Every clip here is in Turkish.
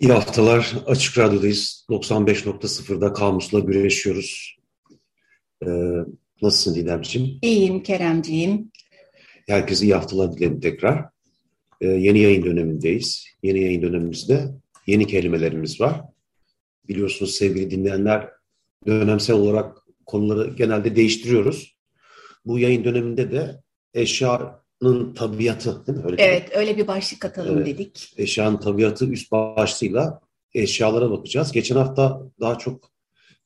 İyi haftalar. Açık Radyo'dayız. 95.0'da Kamus'la güreşiyoruz. Ee, nasılsın Didemciğim? İyiyim Keremciğim. Herkese iyi haftalar dilerim tekrar. Ee, yeni yayın dönemindeyiz. Yeni yayın dönemimizde yeni kelimelerimiz var. Biliyorsunuz sevgili dinleyenler dönemsel olarak konuları genelde değiştiriyoruz. Bu yayın döneminde de eşya tabiatı değil mi? Öyle evet öyle bir başlık atalım evet. dedik. Eşyanın tabiatı üst başlığıyla eşyalara bakacağız. Geçen hafta daha çok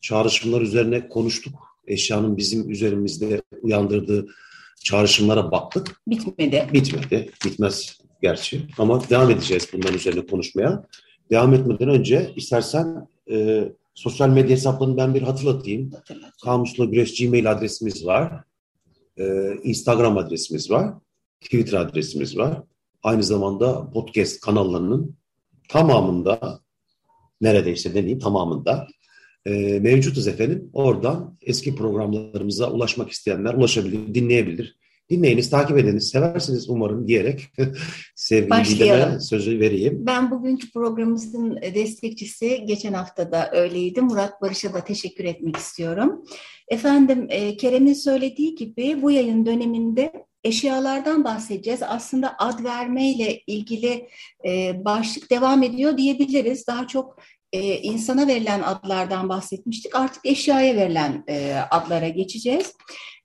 çağrışımlar üzerine konuştuk. Eşyanın bizim üzerimizde uyandırdığı çağrışımlara baktık. Bitmedi. Bitmedi. Bitmez gerçi. Ama devam edeceğiz bunların üzerine konuşmaya. Devam etmeden önce istersen e, sosyal medya hesaplarını ben bir hatırlatayım. Kamusla Güreş Gmail adresimiz var. E, Instagram adresimiz var. Twitter adresimiz var. Aynı zamanda podcast kanallarının tamamında neredeyse deneyim tamamında e, mevcutuz efendim. Oradan eski programlarımıza ulaşmak isteyenler ulaşabilir, dinleyebilir. Dinleyiniz, takip ediniz, seversiniz umarım diyerek sevgili Didem'e sözü vereyim. Ben bugünkü programımızın destekçisi geçen hafta da öyleydi. Murat Barış'a da teşekkür etmek istiyorum. Efendim e, Kerem'in söylediği gibi bu yayın döneminde eşyalardan bahsedeceğiz. Aslında ad vermeyle ilgili e, başlık devam ediyor diyebiliriz. Daha çok e, insana verilen adlardan bahsetmiştik. Artık eşyaya verilen e, adlara geçeceğiz.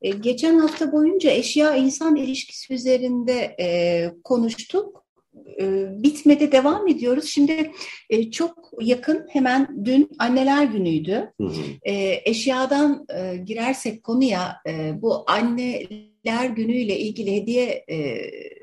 E, geçen hafta boyunca eşya insan ilişkisi üzerinde e, konuştuk. E, bitmedi devam ediyoruz. Şimdi e, çok yakın hemen dün anneler günüydü. Hı hı. E, eşyadan e, girersek konuya e, bu anne Anneler Günü'yle ilgili hediye e,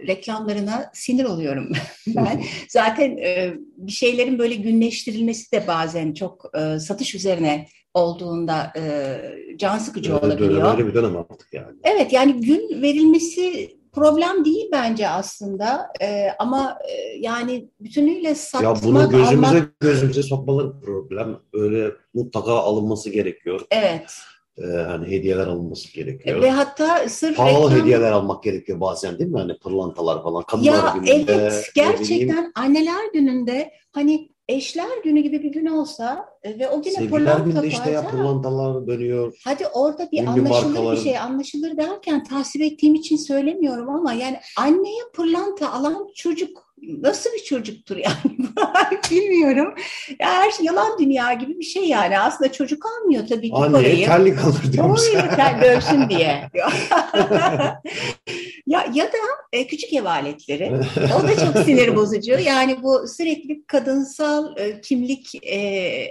reklamlarına sinir oluyorum ben. Zaten e, bir şeylerin böyle günleştirilmesi de bazen çok e, satış üzerine olduğunda e, can sıkıcı olabiliyor. Öyle bir dönem artık yani. Evet yani gün verilmesi problem değil bence aslında e, ama e, yani bütünüyle satmak, Ya bunu gözümüze almak... gözümüze sokmaları problem. Öyle mutlaka alınması gerekiyor. Evet e, hani hediyeler alınması gerekiyor. Ve hatta sırf Pahalı reklam... hediyeler almak gerekiyor bazen değil mi? Hani pırlantalar falan. Kadınlar ya gününde, evet gerçekten anneler gününde hani eşler günü gibi bir gün olsa e, ve o güne Sevgiler günde işte ya pırlantalar dönüyor. Hadi orada bir anlaşılır markaların... bir şey anlaşılır derken tasvip ettiğim için söylemiyorum ama yani anneye pırlanta alan çocuk nasıl bir çocuktur yani bilmiyorum. Ya her şey yalan dünya gibi bir şey yani. Aslında çocuk almıyor tabii ki Anneye parayı. terlik alır diyormuş. Doğru ter dövsün diye. ya, ya da e, küçük ev aletleri. o da çok sinir bozucu. Yani bu sürekli kadınsal e, kimlik e,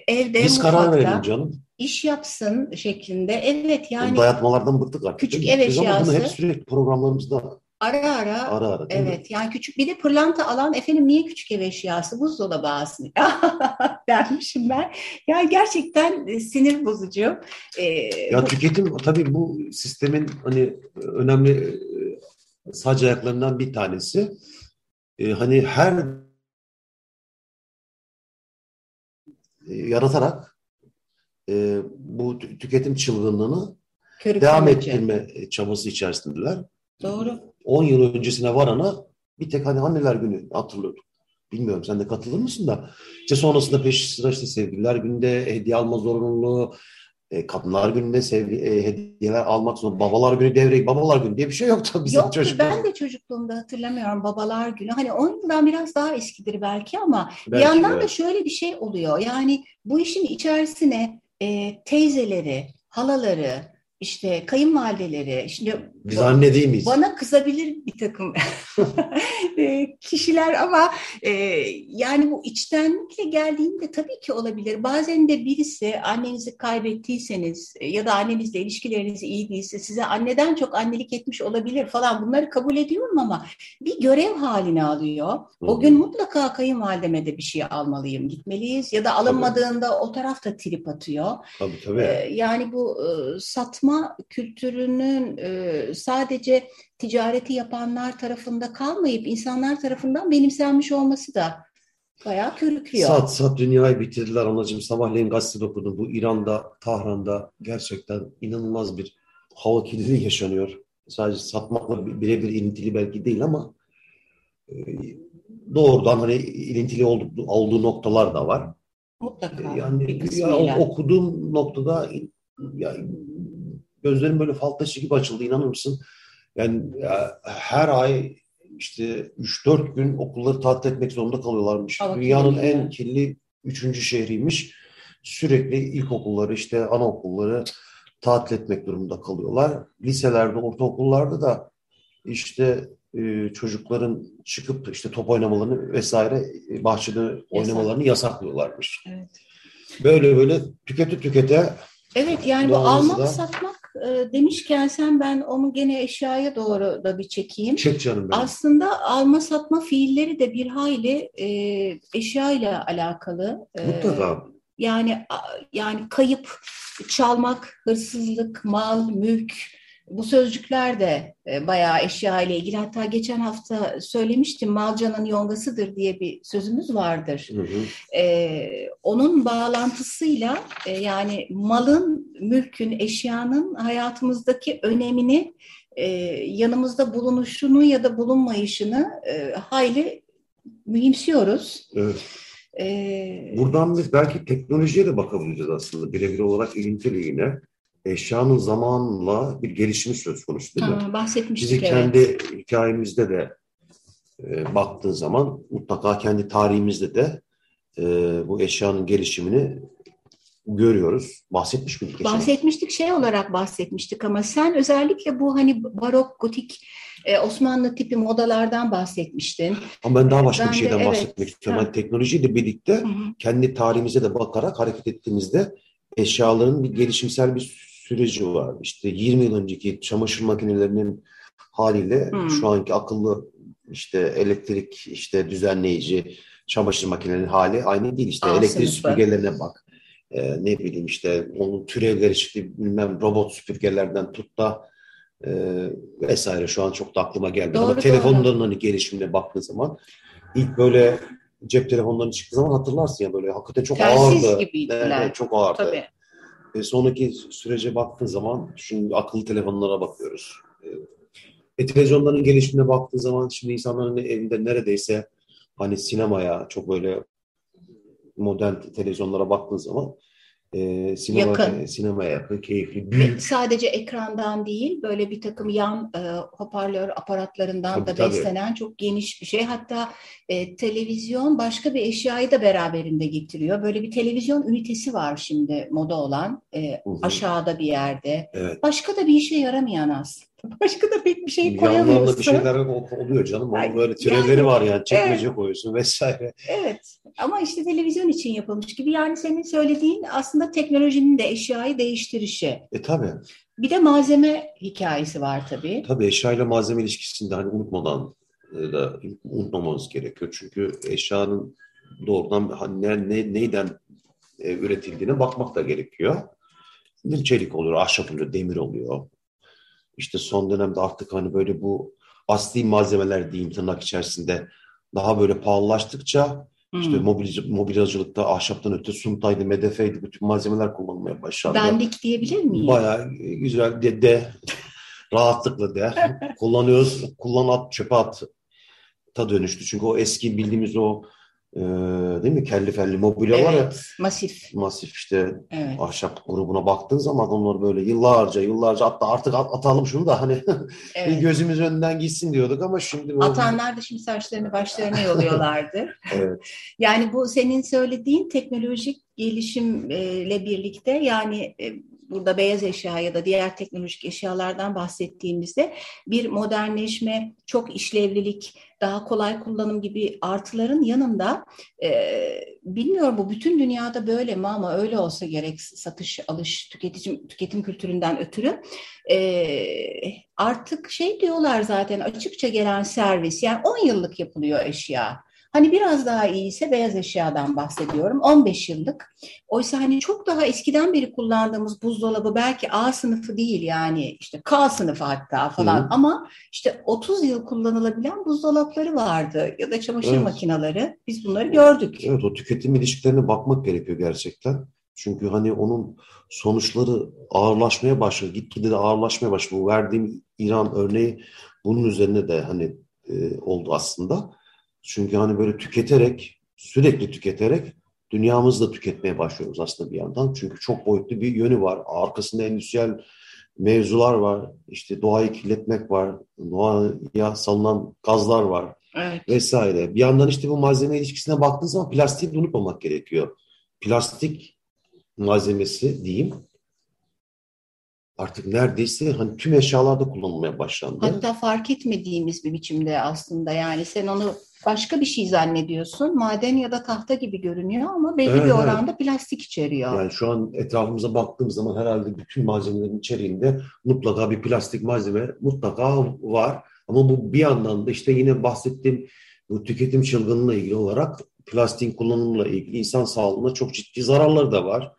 evde Biz karar verelim canım iş yapsın şeklinde. Evet yani. Dayatmalardan bıktık artık. Küçük ev eşyası. Bunu hep sürekli programlarımızda Ara ara. Ara ara. Evet. Mi? Yani küçük bir de pırlanta alan efendim niye küçük ev eşyası? Buzdolabı alsın. dermişim ben. Ya gerçekten e, sinir bozucu. Ee, ya bu... tüketim tabii bu sistemin hani önemli e, sac ayaklarından bir tanesi. Ee, hani her e, yaratarak e, bu tüketim çılgınlığını Körük devam ettirme çabası içerisindeler. Doğru. 10 yıl öncesine varana bir tek hani anneler günü hatırlıyorduk. Bilmiyorum sen de katılır mısın da. İşte sonrasında peş sıra işte sevgililer günde hediye alma zorunluluğu, E, kadınlar gününde sevgi, e, hediyeler almak zorunda. Babalar günü devreye, babalar günü diye bir şey yoktu bizim Yoktu, çocukluğumuzda. ben de çocukluğumda hatırlamıyorum babalar günü. Hani 10 yıldan biraz daha eskidir belki ama bir Belki yandan de. da şöyle bir şey oluyor. Yani bu işin içerisine e, teyzeleri, halaları, işte kayınvalideleri, şimdi Biz anne değil miyiz? bana kızabilir bir takım e, kişiler ama e, yani bu içtenlikle geldiğinde tabii ki olabilir. Bazen de birisi annenizi kaybettiyseniz e, ya da annenizle ilişkileriniz iyi değilse size anneden çok annelik etmiş olabilir falan bunları kabul ediyorum ama bir görev haline alıyor. O gün mutlaka kayınvalideme de bir şey almalıyım, gitmeliyiz ya da alınmadığında o taraf da trip atıyor. Tabii tabii. Ee, Yani bu e, satma kültürünün e, sadece ticareti yapanlar tarafında kalmayıp insanlar tarafından benimsenmiş olması da bayağı körüklüyor. Sat sat dünyayı bitirdiler anacığım. Sabahleyin gazetede okudum. Bu İran'da, Tahran'da gerçekten inanılmaz bir hava kirliliği yaşanıyor. Sadece satmakla birebir ilintili belki değil ama e, doğrudan hani ilintili olduğu, olduğu noktalar da var. Mutlaka bir Yani ya, okuduğum noktada ya, gözlerim böyle fal taşı gibi açıldı inanır mısın? Yani ya, her ay işte 3-4 gün okulları tatil etmek zorunda kalıyorlarmış. Hava Dünyanın en kirli üçüncü şehriymiş. Sürekli ilkokulları işte anaokulları tatil etmek durumunda kalıyorlar. Liselerde, ortaokullarda da işte e, çocukların çıkıp işte top oynamalarını vesaire e, bahçede oynamalarını yasaklıyorlarmış. Evet. Böyle böyle tükete tükete Evet yani bu almak satmak e, demişken sen ben onu gene eşyaya doğru da bir çekeyim. çek canım benim. Aslında alma satma fiilleri de bir hayli e, eşya ile alakalı. E, Mutlaka. Yani yani kayıp, çalmak, hırsızlık, mal, mülk bu sözcükler de e, bayağı eşya ile ilgili. Hatta geçen hafta söylemiştim malcanın yongasıdır diye bir sözümüz vardır. Hı hı. E, onun bağlantısıyla e, yani malın, mülkün, eşyanın hayatımızdaki önemini e, yanımızda bulunuşunu ya da bulunmayışını e, hayli mühimsiyoruz. Evet. E, Buradan biz belki teknolojiye de bakabiliriz aslında. Birebir olarak ilintili yine. Eşyanın zamanla bir gelişimi söz konusu değil mi? ha, bahsetmiştik Bizi evet. kendi hikayemizde de e, baktığın zaman mutlaka kendi tarihimizde de e, bu eşyanın gelişimini görüyoruz. Bahsetmiş miydik geçen? Bahsetmiştik şey olarak bahsetmiştik ama sen özellikle bu hani barok, gotik, e, Osmanlı tipi modalardan bahsetmiştin. Ama ben daha başka Ben bir de, şeyden evet. bahsetmek istiyorum. Ha. Yani teknolojiyle birlikte Hı hı. kendi tarihimize de bakarak hareket ettiğimizde eşyaların bir gelişimsel bir süreci var. İşte 20 yıl önceki çamaşır makinelerinin haliyle Hmm. şu anki akıllı işte elektrik işte düzenleyici çamaşır makinelerinin hali aynı değil. İşte A elektrik sınıfı. süpürgelerine bak. Ee, ne bileyim işte onun türevleri çıktı bilmem robot süpürgelerden tut da e, vesaire şu an çok da aklıma gelmedi. Ama Doğru, telefonların hani gelişimine baktığın zaman ilk böyle cep telefonlarının çıktığı zaman hatırlarsın ya böyle hakikaten çok Telsiz ağırdı. gibiydiler. Evet, çok ağırdı. Tabii. E, sonraki sürece baktığın zaman şimdi akıllı telefonlara bakıyoruz. E, e, televizyonların gelişimine baktığın zaman şimdi insanların evinde neredeyse hani sinemaya çok böyle modern televizyonlara baktığın zaman e, sinema, Yakın. sinemaya yakın, keyifli, büyük. sadece ekrandan değil böyle bir takım yan e, hoparlör aparatlarından Tabii, da tabii. beslenen çok geniş bir şey. Hatta e, televizyon başka bir eşyayı da beraberinde getiriyor. Böyle bir televizyon ünitesi var şimdi moda olan e, aşağıda bir yerde. Evet. Başka da bir işe yaramayan aslında. Başka da pek bir şey Yanlarında koyamıyorsun. bir şeyler ol- oluyor canım. Onun böyle türevleri yani, var yani. Çekmece koyuyorsun vesaire. Evet ama işte televizyon için yapılmış gibi. Yani senin söylediğin aslında teknolojinin de eşyayı değiştirişi. E tabii. Bir de malzeme hikayesi var tabii. Tabii eşya ile malzeme ilişkisinde hani unutmadan e, da unutmamamız gerekiyor. Çünkü eşyanın doğrudan hani ne, ne- neyden e, üretildiğine bakmak da gerekiyor. Bir çelik oluyor, ahşap oluyor, demir oluyor. İşte son dönemde artık hani böyle bu asli malzemeler diyeyim tırnak içerisinde daha böyle pahalılaştıkça işte Hmm. mobil, mobilyacılıkta ahşaptan öte suntaydı, medefeydi bütün malzemeler kullanılmaya başlandı. Dandik diyebilir miyim? Bayağı güzel de, de rahatlıkla de kullanıyoruz. Kullan at çöpe at ta dönüştü. Çünkü o eski bildiğimiz o e, değil mi? Kelli felli mobilya var ya. Evet, masif. Masif işte Evet. ahşap grubuna baktığın zaman onlar böyle yıllarca yıllarca hatta artık at- atalım şunu da hani evet. gözümüz önünden gitsin diyorduk ama şimdi bu- Atanlar da şimdi saçlarını başlarına yoluyorlardı. Evet. Yani bu senin söylediğin teknolojik gelişimle birlikte yani e, burada beyaz eşya ya da diğer teknolojik eşyalardan bahsettiğimizde bir modernleşme, çok işlevlilik, daha kolay kullanım gibi artıların yanında e, bilmiyorum bu bütün dünyada böyle mi ama öyle olsa gerek satış, alış, tüketim, tüketim kültüründen ötürü e, artık şey diyorlar zaten açıkça gelen servis yani 10 yıllık yapılıyor eşya. Hani biraz daha iyiyse beyaz eşyadan bahsediyorum. 15 yıllık. Oysa hani çok daha eskiden beri kullandığımız buzdolabı belki A sınıfı değil yani işte K sınıfı hatta falan. Hı. Ama işte 30 yıl kullanılabilen buzdolapları vardı ya da çamaşır Evet. makineleri. Biz bunları gördük. Evet o tüketim ilişkilerine bakmak gerekiyor gerçekten. Çünkü hani onun sonuçları ağırlaşmaya başladı. Gitgide de ağırlaşmaya başladı. Bu verdiğim İran örneği bunun üzerine de hani e, oldu aslında. Çünkü hani böyle tüketerek, sürekli tüketerek dünyamızı da tüketmeye başlıyoruz aslında bir yandan. Çünkü çok boyutlu bir yönü var. Arkasında endüstriyel mevzular var. İşte doğayı kirletmek var. Doğaya salınan gazlar var Evet. vesaire. Bir yandan işte bu malzeme ilişkisine baktığın zaman plastiği de unutmamak gerekiyor. Plastik malzemesi diyeyim artık neredeyse hani tüm eşyalarda kullanılmaya başlandı. Hatta fark etmediğimiz bir biçimde aslında yani sen onu başka bir şey zannediyorsun. Maden ya da tahta gibi görünüyor ama belli Evet, bir evet. oranda plastik içeriyor. Yani şu an etrafımıza baktığımız zaman herhalde bütün malzemelerin içeriğinde mutlaka bir plastik malzeme mutlaka var. Ama bu bir yandan da işte yine bahsettiğim bu tüketim çılgınlığıyla ilgili olarak plastiğin kullanımıyla ilgili insan sağlığına çok ciddi zararları da var.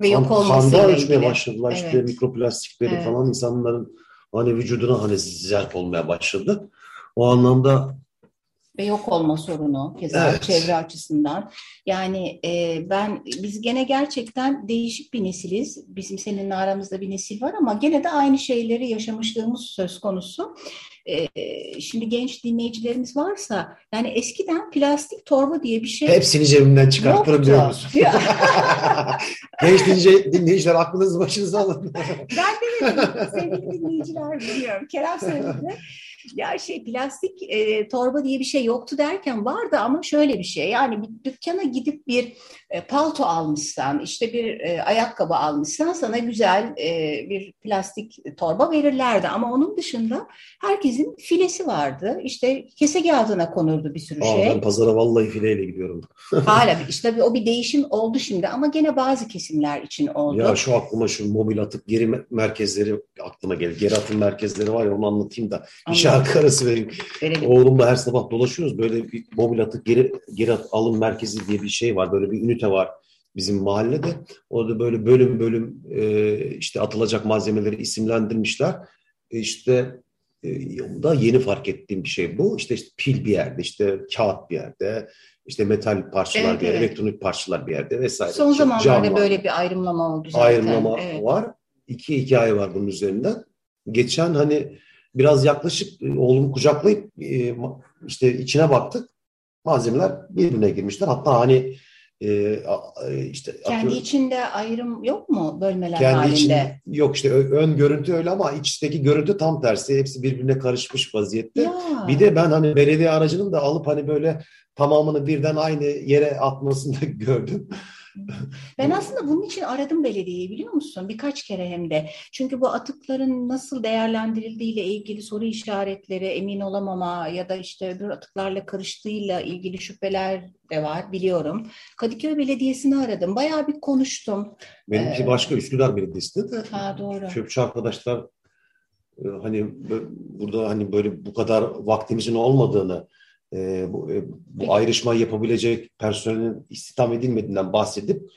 Ve yok olmasıyla Kanda ölçmeye ilgili. başladılar işte Evet. mikroplastikleri Evet. falan insanların hani vücuduna hani zerk olmaya başladı. O anlamda ve yok olma sorunu keza Evet. çevre açısından. Yani e, ben biz gene gerçekten değişik bir nesiliz. Bizim seninle aramızda bir nesil var ama gene de aynı şeyleri yaşamışlığımız söz konusu. E, şimdi genç dinleyicilerimiz varsa yani eskiden plastik torba diye bir şey hepsini cebimden çıkartırım diyor musun? Genç dinleyici, dinleyiciler aklınızı başınıza alın. Ben demedim. Sevgili dinleyiciler biliyorum. Kerem söyledi. Ya şey plastik e, torba diye bir şey yoktu derken vardı ama şöyle bir şey. Yani bir dükkana gidip bir e, palto almışsan, işte bir e, ayakkabı almışsan sana güzel e, bir plastik torba verirlerdi. Ama onun dışında herkesin filesi vardı. İşte kese kağıdına konurdu bir sürü Aa, şey. ben pazara vallahi fileyle gidiyorum. Hala işte o bir değişim oldu şimdi ama gene bazı kesimler için oldu. Ya şu aklıma şu mobil atık geri me- merkezleri aklıma gelir. Geri atım merkezleri var ya onu anlatayım da Anladım. Şarkı arası vereyim. Verelim. Oğlumla her sabah dolaşıyoruz. Böyle bir mobil atık geri, geri at- alım merkezi diye bir şey var. Böyle bir ünite var bizim mahallede. Orada böyle bölüm bölüm e, işte atılacak malzemeleri isimlendirmişler. E, İşte e, da yeni fark ettiğim bir şey bu. İşte, işte pil bir yerde, işte kağıt bir yerde, işte metal parçalar Evet, bir yerde, evet. elektronik parçalar bir yerde vesaire. Son Cam zamanlarda böyle bir ayrımlama oldu zaten. ayrımlama Evet. var. İki hikaye var bunun üzerinden. Geçen hani biraz yaklaşık e, oğlumu kucaklayıp e, işte içine baktık. Malzemeler birbirine girmişler. Hatta hani e, e, işte Kendi atıyorum, içinde ayrım yok mu bölmeler kendi halinde? için yok işte ön görüntü öyle ama içteki görüntü tam tersi. Hepsi birbirine karışmış vaziyette. Ya. Bir de ben hani belediye aracının da alıp hani böyle tamamını birden aynı yere atmasını da gördüm. Ben aslında bunun için aradım belediyeyi biliyor musun? Birkaç kere hem de. Çünkü bu atıkların nasıl değerlendirildiğiyle ilgili soru işaretleri, emin olamama ya da işte öbür atıklarla karıştığıyla ilgili şüpheler de var biliyorum. Kadıköy Belediyesi'ni aradım. Bayağı bir konuştum. Benimki Ee, başka Üsküdar Belediyesi'nde de Ha doğru. çöpçü arkadaşlar e, hani burada hani böyle bu kadar vaktimizin olmadığını e, bu, e, bu ayrışmayı yapabilecek personelin istihdam edilmediğinden bahsedip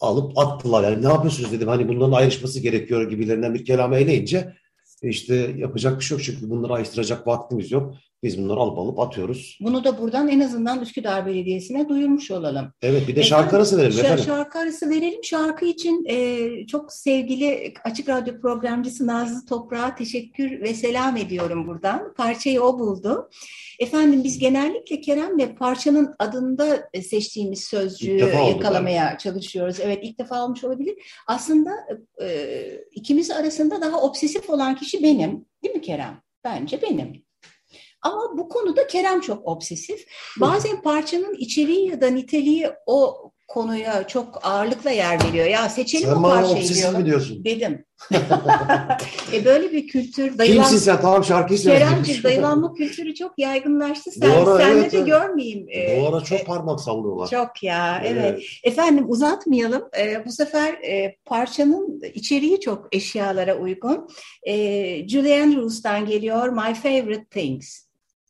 alıp attılar. Yani ne yapıyorsunuz dedim. Hani bunların ayrışması gerekiyor gibilerinden bir kelamı eleyince işte yapacak bir şey yok çünkü bunları ayrıştıracak vaktimiz yok. Biz bunları alıp alıp atıyoruz. Bunu da buradan en azından Üsküdar Belediyesi'ne duyurmuş olalım. Evet bir de şarkı arası verelim efendim. Şarkı arası verelim. Şarkı için e, çok sevgili Açık Radyo programcısı Nazlı Toprak'a teşekkür ve selam ediyorum buradan. Parçayı o buldu. Efendim biz genellikle Kerem'le parçanın adında seçtiğimiz sözcüğü yakalamaya oldu, çalışıyoruz. Evet ilk defa olmuş olabilir. Aslında e, ikimiz arasında daha obsesif olan kişi benim. Değil mi Kerem? Bence benim. Ama bu konuda Kerem çok obsesif. Bazen parçanın içeriği ya da niteliği o konuya çok ağırlıkla yer veriyor. Ya seçelim sen o parçayı diyorum. mi diyorsun? Dedim. e böyle bir kültür. Dayılan... Kimsin sen? Tamam şarkıyı söyle. Keremciğim dayılanma kültürü çok yaygınlaştı. Sen, ara, senle evet, de evet. görmeyeyim. Bu ara çok e, parmak sallıyorlar. Çok ya evet. evet. Efendim uzatmayalım. E, bu sefer e, parçanın içeriği çok eşyalara uygun. E, Julian Roos'tan geliyor My Favorite Things.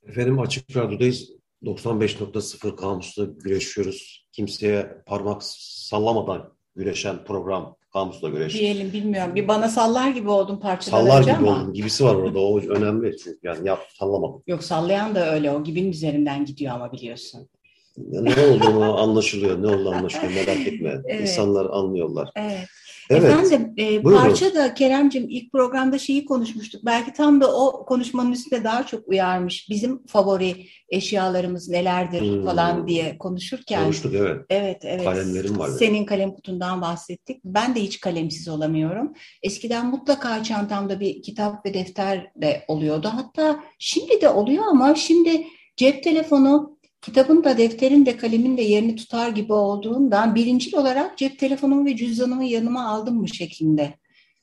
Efendim Açık Radyo'dayız. 95.0 kamusla güreşiyoruz. Kimseye parmak sallamadan güreşen program kamusla güreş. Diyelim bilmiyorum. Bir bana sallar gibi oldum parçadan Sallar gibi ama. oldum. Gibisi var orada. O önemli. Çünkü yani yap sallamadım. Yok sallayan da öyle. O gibinin üzerinden gidiyor ama biliyorsun. Ya ne olduğunu anlaşılıyor. Ne oldu anlaşılıyor. Merak etme. Evet. İnsanlar anlıyorlar. Evet. Evet. Efendim e, parça da Keremcim ilk programda şeyi konuşmuştuk. Belki tam da o konuşmanın üstüne daha çok uyarmış. Bizim favori eşyalarımız nelerdir hmm. falan diye konuşurken. Konuştuk evet. Evet evet. Kalemlerim var. Senin kalem kutundan bahsettik. Ben de hiç kalemsiz olamıyorum. Eskiden mutlaka çantamda bir kitap ve defter de oluyordu. Hatta şimdi de oluyor ama şimdi cep telefonu kitabın da defterin de kalemin de yerini tutar gibi olduğundan birincil olarak cep telefonumu ve cüzdanımı yanıma aldım mı şeklinde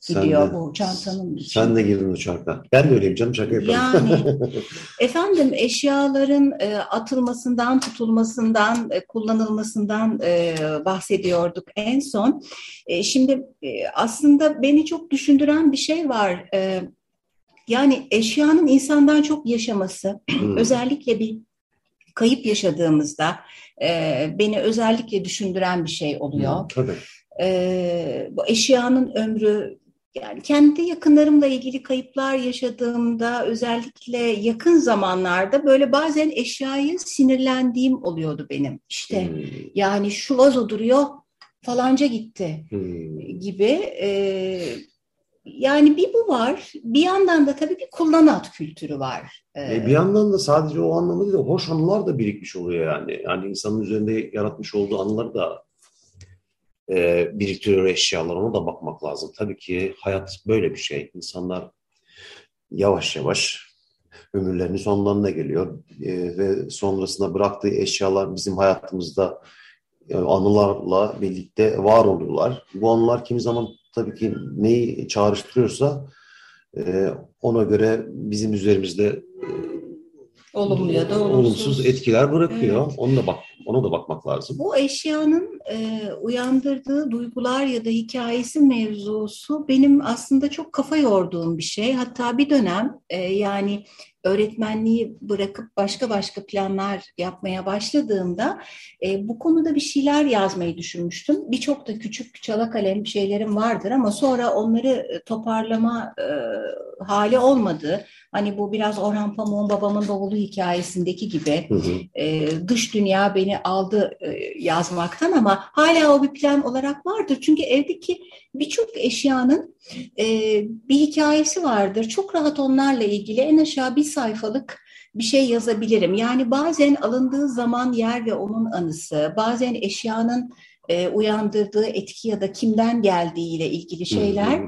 gidiyor de, bu çantanın içinde. Sen de girdin uçakta. Ben de öyleyim canım şaka yaparım. Yani efendim eşyaların e, atılmasından, tutulmasından, e, kullanılmasından e, bahsediyorduk en son. E, şimdi e, aslında beni çok düşündüren bir şey var. E, yani eşyanın insandan çok yaşaması, hmm. özellikle bir kayıp yaşadığımızda e, beni özellikle düşündüren bir şey oluyor. Tabii. E, bu eşyanın ömrü yani kendi yakınlarımla ilgili kayıplar yaşadığımda özellikle yakın zamanlarda böyle bazen eşyayı sinirlendiğim oluyordu benim. İşte hmm. yani şu vazo duruyor falanca gitti hmm. gibi. E, yani bir bu var. Bir yandan da tabii bir kullanat kültürü var. Ee, bir yandan da sadece o anlamda değil, hoş anılar da birikmiş oluyor yani. Yani insanın üzerinde yaratmış olduğu anıları da e, biriktiriyor eşyalar. Ona da bakmak lazım. Tabii ki hayat böyle bir şey. İnsanlar yavaş yavaş ömürlerinin sonlarına geliyor. E, ve sonrasında bıraktığı eşyalar bizim hayatımızda e, anılarla birlikte var oluyorlar. Bu anılar kimi zaman tabii ki neyi çağrıştırıyorsa e, ona göre bizim üzerimizde e, olumlu ya da olumsuz, olumsuz etkiler bırakıyor. Evet. Ona da bak ona da bakmak lazım. Bu eşyanın e, uyandırdığı duygular ya da hikayesi mevzusu benim aslında çok kafa yorduğum bir şey. Hatta bir dönem e, yani öğretmenliği bırakıp başka başka planlar yapmaya başladığımda e, bu konuda bir şeyler yazmayı düşünmüştüm. Birçok da küçük çala kalem şeylerim vardır ama sonra onları e, toparlama e, hali olmadı. Hani bu biraz Orhan Pamuk'un babamın bavulu hikayesindeki gibi hı hı. E, dış dünya beni aldı e, yazmaktan ama hala o bir plan olarak vardır. Çünkü evdeki birçok eşyanın e, bir hikayesi vardır. Çok rahat onlarla ilgili en aşağı bir sayfalık bir şey yazabilirim. Yani bazen alındığı zaman yer ve onun anısı, bazen eşyanın e, uyandırdığı etki ya da kimden geldiğiyle ilgili şeyler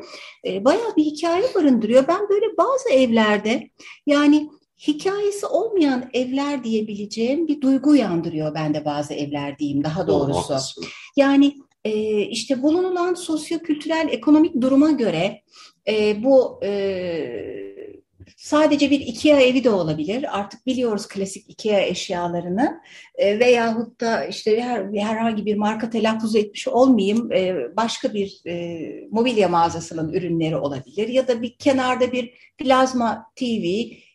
e, bayağı bir hikaye barındırıyor. Ben böyle bazı evlerde yani hikayesi olmayan evler diyebileceğim bir duygu uyandırıyor bende bazı evler diyeyim daha doğrusu. Yani e, işte bulunulan sosyo-kültürel ekonomik duruma göre e, bu e, Sadece bir IKEA evi de olabilir. Artık biliyoruz klasik IKEA eşyalarını. E, veyahut da işte her, herhangi bir marka telaffuz etmiş olmayayım e, başka bir e, mobilya mağazasının ürünleri olabilir. Ya da bir kenarda bir plazma TV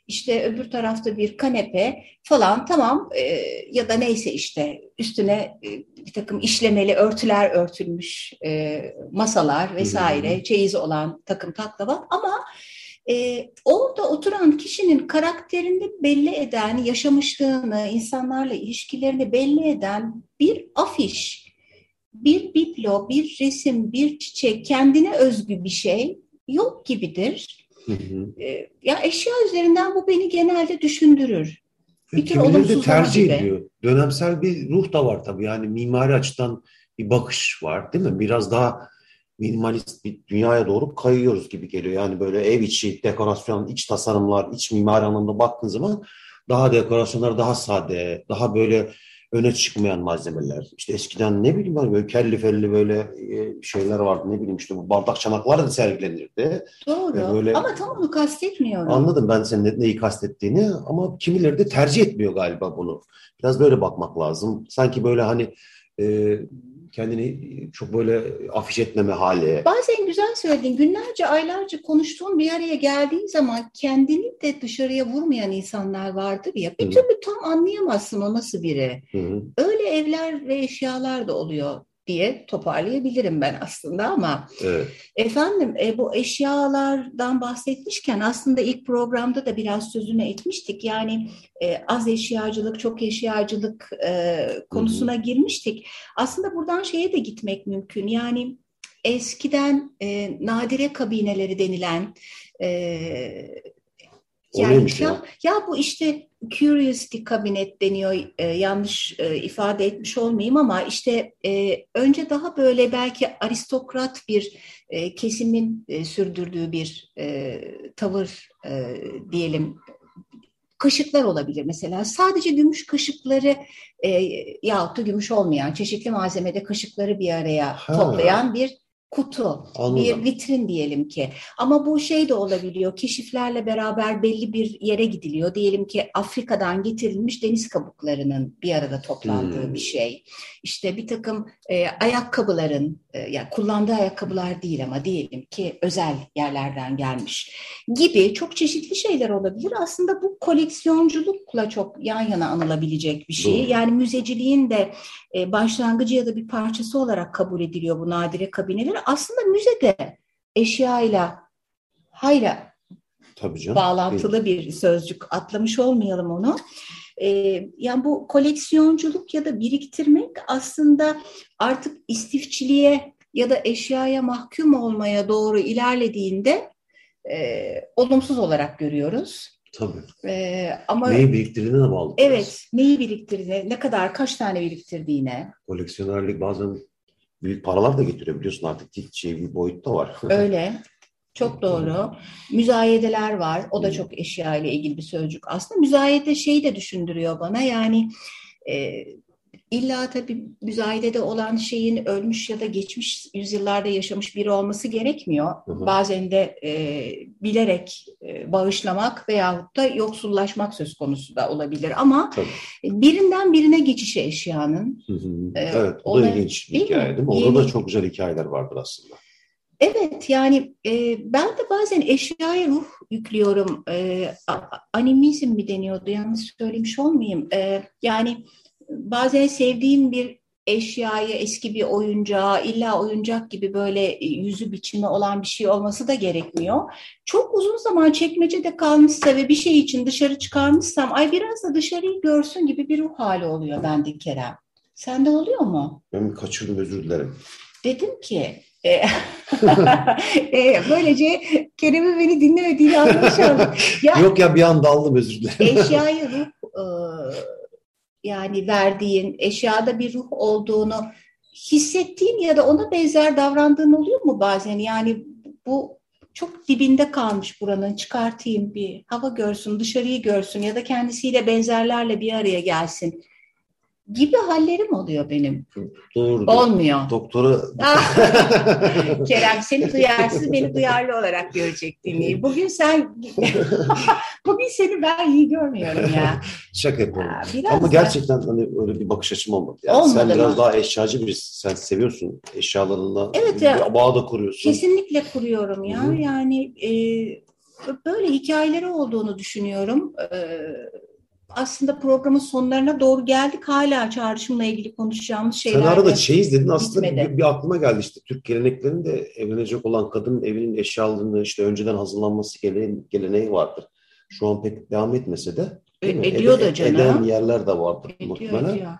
işte öbür tarafta bir kanepe falan. Tamam e, ya da neyse işte üstüne e, bir takım işlemeli örtüler örtülmüş e, masalar vesaire, çeyiz olan takım taklava. Ama e, orada oturan kişinin karakterini belli eden, yaşamışlığını, insanlarla ilişkilerini belli eden bir afiş, bir biblo, bir resim, bir çiçek, kendine özgü bir şey yok gibidir. Hı hı. E, ya eşya üzerinden bu beni genelde düşündürür. Bir tür tercih gibi. ediyor. Dönemsel bir ruh da var tabii. Yani mimari açıdan bir bakış var değil mi? Biraz daha minimalist bir dünyaya doğru kayıyoruz gibi geliyor. Yani böyle ev içi dekorasyon, iç tasarımlar, iç mimari anlamda baktığın zaman daha dekorasyonlar daha sade, daha böyle öne çıkmayan malzemeler. İşte eskiden ne bileyim ben böyle kelli felli böyle e, şeyler vardı ne bileyim işte bu bardak çanaklar da sergilenirdi. Doğru böyle, ama tam onu kastetmiyorum. Anladım ben senin neyi kastettiğini ama kimileri de tercih etmiyor galiba bunu. Biraz böyle bakmak lazım. Sanki böyle hani e, kendini çok böyle afiş etmeme hali. Bazen güzel söyledin. Günlerce, aylarca konuştuğun bir araya geldiğin zaman kendini de dışarıya vurmayan insanlar vardır ya. Bir Hı-hı. türlü tam anlayamazsın o nasıl biri. Hı-hı. Öyle evler ve eşyalar da oluyor diye toparlayabilirim ben aslında ama evet. efendim e, bu eşyalardan bahsetmişken aslında ilk programda da biraz sözünü etmiştik yani e, az eşyacılık çok eşyacılık e, konusuna Hı-hı. girmiştik aslında buradan şeye de gitmek mümkün yani eskiden e, nadire kabineleri denilen e, yani ya, ya bu işte curiosity kabinet deniyor e, yanlış e, ifade etmiş olmayayım ama işte e, önce daha böyle belki aristokrat bir e, kesimin e, sürdürdüğü bir e, tavır e, diyelim kaşıklar olabilir mesela. Sadece gümüş kaşıkları e, yahut da gümüş olmayan çeşitli malzemede kaşıkları bir araya ha. toplayan bir kutu, Anladım. bir vitrin diyelim ki. Ama bu şey de olabiliyor. Keşiflerle beraber belli bir yere gidiliyor. Diyelim ki Afrika'dan getirilmiş deniz kabuklarının bir arada toplandığı hmm. bir şey. İşte bir takım e, ayakkabıların, e, yani kullandığı ayakkabılar değil ama diyelim ki özel yerlerden gelmiş gibi çok çeşitli şeyler olabilir. Aslında bu koleksiyonculukla çok yan yana anılabilecek bir şey. Doğru. Yani müzeciliğin de e, başlangıcı ya da bir parçası olarak kabul ediliyor bu nadire kabineler. Aslında müzede eşyayla hayra Tabii canım. bağlantılı bir sözcük atlamış olmayalım onu. Ee, yani bu koleksiyonculuk ya da biriktirmek aslında artık istifçiliğe ya da eşyaya mahkum olmaya doğru ilerlediğinde e, olumsuz olarak görüyoruz. Tabii. Ee, ama neyi biriktirdiğine de bağlı. Evet, neyi biriktirdiğine, ne kadar, kaç tane biriktirdiğine. Koleksiyonerlik bazen büyük paralar da getiriyor biliyorsun artık şey bir boyutta var. Öyle. Çok doğru. Müzayedeler var. O da çok eşya ile ilgili bir sözcük. Aslında müzayede şeyi de düşündürüyor bana. Yani e, illa tabii müzayedede olan şeyin ölmüş ya da geçmiş yüzyıllarda yaşamış biri olması gerekmiyor. Hı hı. Bazen de e, bilerek e, bağışlamak veyahut da yoksullaşmak söz konusu da olabilir. Ama tabii. birinden birine geçişi eşyanın. Hı hı. E, evet, o da ilginç bir hikaye değil mi? Orada Yeni... da çok güzel hikayeler vardır aslında. Evet yani e, ben de bazen eşyaya ruh yüklüyorum. E, animizm mi deniyordu yanlış söylemiş olmayayım. E, yani bazen sevdiğim bir eşyayı, eski bir oyuncağı, illa oyuncak gibi böyle yüzü biçimi olan bir şey olması da gerekmiyor. Çok uzun zaman çekmecede kalmışsa ve bir şey için dışarı çıkarmışsam, ay biraz da dışarıyı görsün gibi bir ruh hali oluyor bende Kerem. Sende oluyor mu? Ben kaçırdım özür dilerim. Dedim ki e, e, böylece Kerem'in beni dinlemediğini anlamış oldum. Ya, Yok ya bir anda aldım özür dilerim. Eşyayı ruh e, yani verdiğin eşyada bir ruh olduğunu hissettiğin ya da ona benzer davrandığın oluyor mu bazen? Yani bu çok dibinde kalmış buranın çıkartayım bir hava görsün, dışarıyı görsün ya da kendisiyle benzerlerle bir araya gelsin gibi hallerim oluyor benim. Doğru. Olmuyor. Doktora... Kerem seni duyarsız beni duyarlı olarak görecek demeyi. Bugün sen bugün seni ben iyi görmüyorum ya. Şaka yapıyorum. Ama gerçekten hani öyle bir bakış açım olmadı. Yani olmadı sen mı? biraz daha eşyacı birisin. Sen seviyorsun eşyalarınla. Evet ya. Bağ da kuruyorsun. Kesinlikle kuruyorum ya. Hı-hı. Yani e, böyle hikayeleri olduğunu düşünüyorum. E, aslında programın sonlarına doğru geldik. Hala çağrışımla ilgili konuşacağımız şeyler. Sen arada çeyiz dedin aslında bir, bir aklıma geldi işte Türk geleneklerinde evlenecek olan kadının evinin eşyalarını işte önceden hazırlanması gele, geleneği vardır. Şu an pek devam etmese de? E, ediyor da canım. Eden yerler de vardır Ediyor, muhtemelen. ediyor.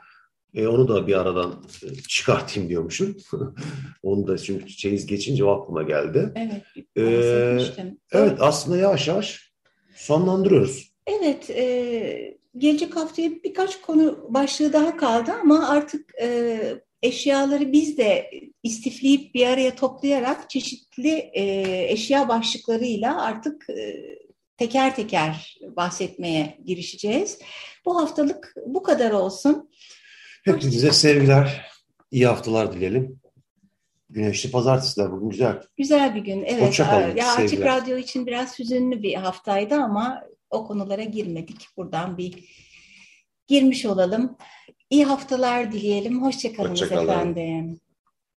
E, onu da bir aradan e, çıkartayım diyormuşum. onu da çünkü çeyiz geçince o aklıma geldi. Evet. Ee, bahsetmiştim. Evet aslında yavaş yavaş sonlandırıyoruz. Evet, e, gelecek haftaya birkaç konu başlığı daha kaldı ama artık e, eşyaları biz de istifleyip bir araya toplayarak çeşitli e, eşya başlıklarıyla artık e, teker teker bahsetmeye girişeceğiz. Bu haftalık bu kadar olsun. Hepinize sevgiler, iyi haftalar dileyelim. Güneşli pazartesiler bugün güzel. Güzel bir gün. Evet. Ya açık radyo için biraz hüzünlü bir haftaydı ama o konulara girmedik. Buradan bir girmiş olalım. İyi haftalar dileyelim. Hoşçakalın Hoşça efendim.